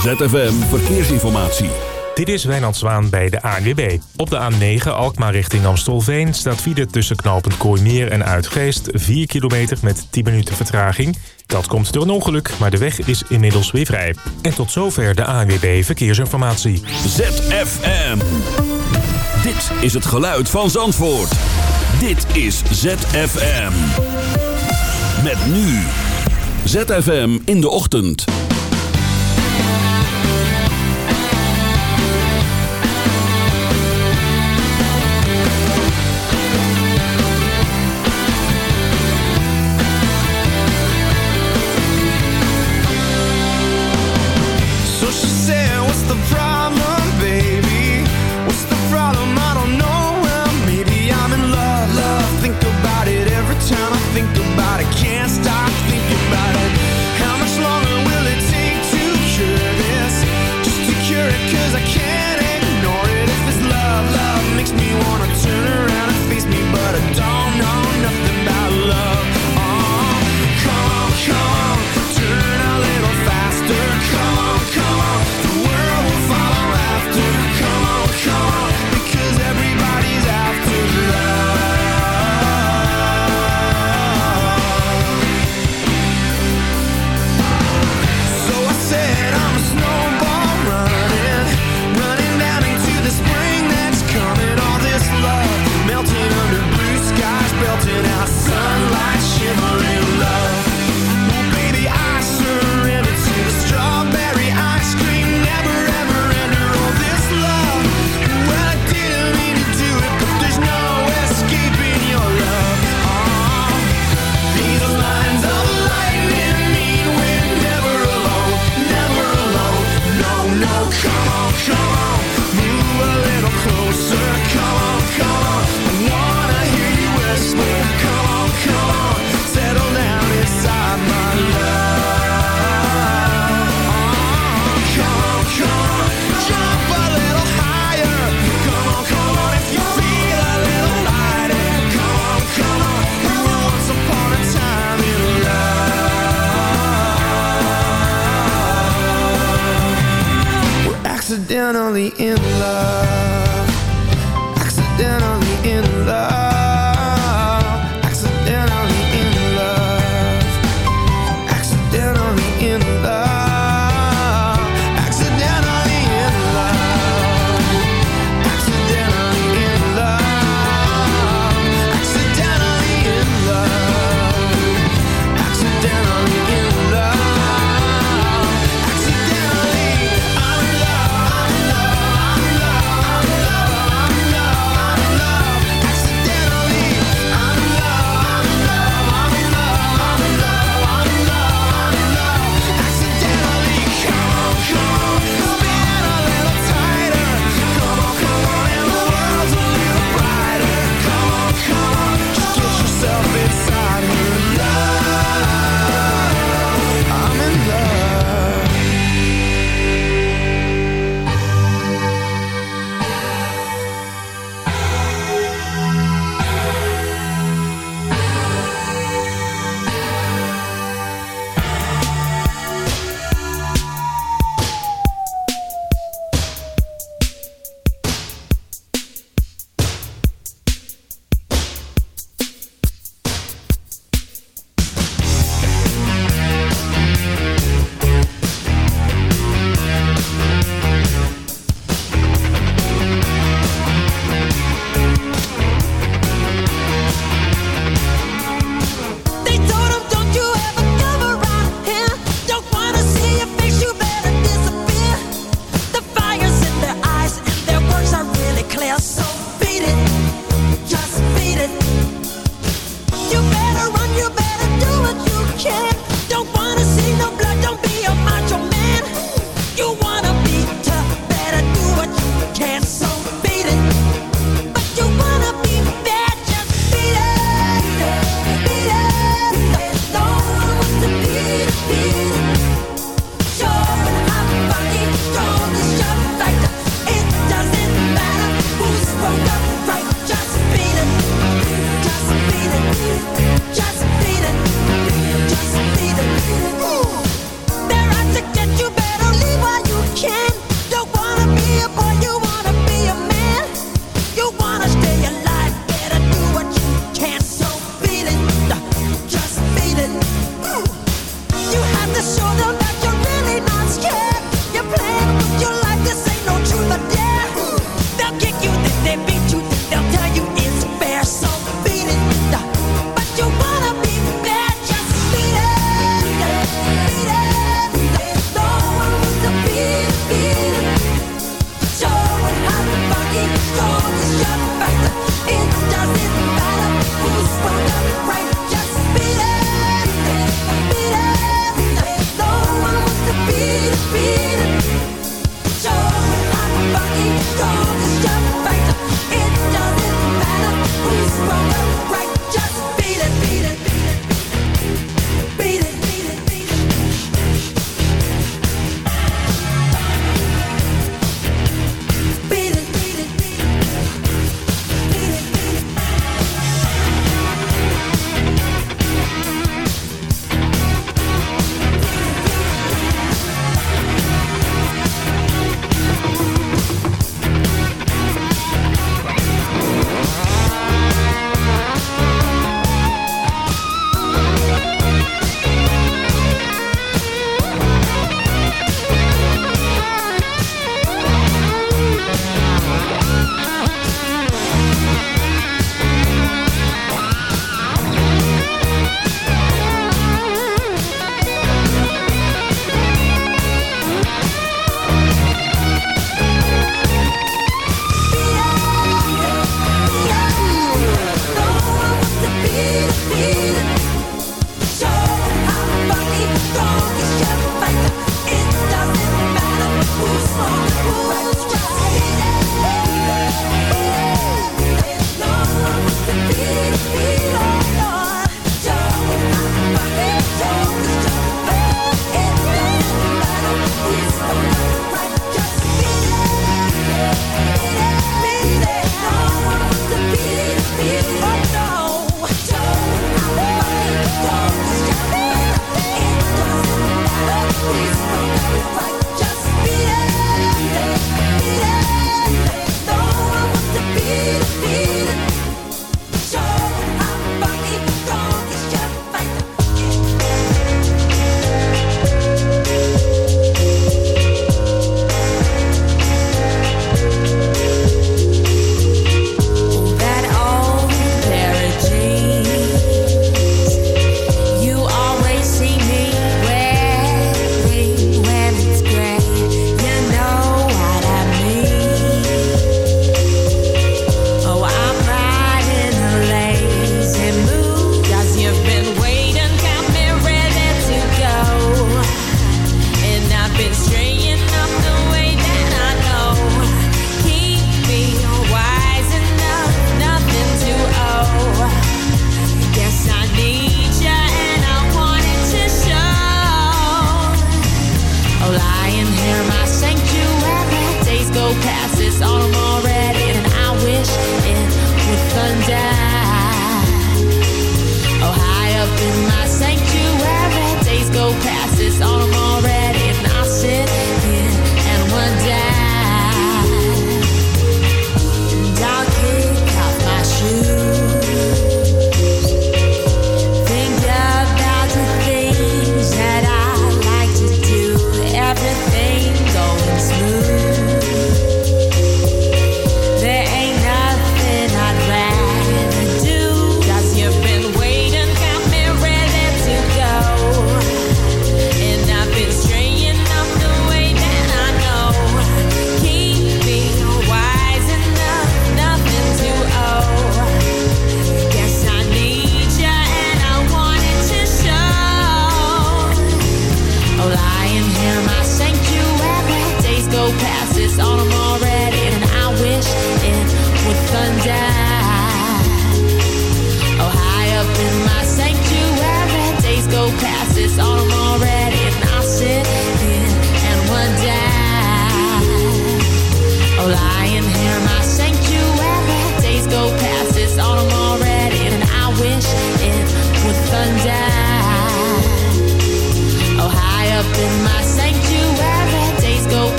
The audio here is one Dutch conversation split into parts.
ZFM Verkeersinformatie. Dit is Wijnand Zwaan bij de ANWB. Op de A9 Alkmaar richting Amstelveen staat vierde tussen knooppunt Kooimeer en Uitgeest... 4 kilometer met 10 minuten vertraging. Dat komt door een ongeluk, maar de weg is inmiddels weer vrij. En tot zover de ANWB Verkeersinformatie. ZFM. Dit is het geluid van Zandvoort. Dit is ZFM. Met nu. ZFM in de ochtend.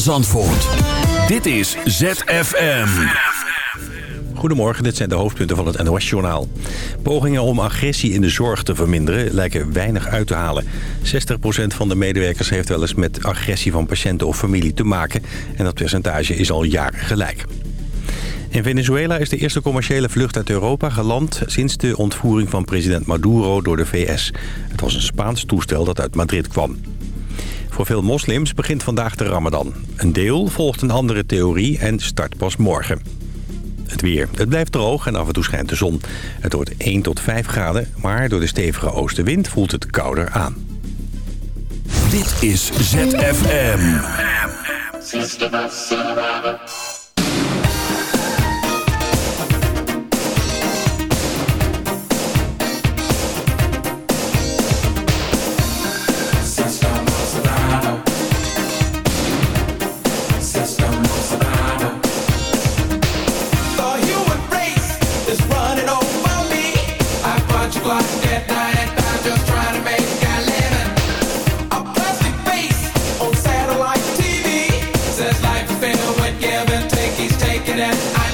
Zandvoort. Dit is ZFM. Goedemorgen, dit zijn de hoofdpunten van het NOS-journaal. Pogingen om agressie in de zorg te verminderen lijken weinig uit te halen. 60% van de medewerkers heeft wel eens met agressie van patiënten of familie te maken. En dat percentage is al jaren gelijk. In Venezuela is de eerste commerciële vlucht uit Europa geland... sinds de ontvoering van president Maduro door de VS. Het was een Spaans toestel dat uit Madrid kwam. Voor veel moslims begint vandaag de ramadan. Een deel volgt een andere theorie en start pas morgen. Het weer. Het blijft droog en af en toe schijnt de zon. Het wordt 1 tot 5 graden, maar door de stevige oostenwind voelt het kouder aan. Dit is ZFM. looking at. I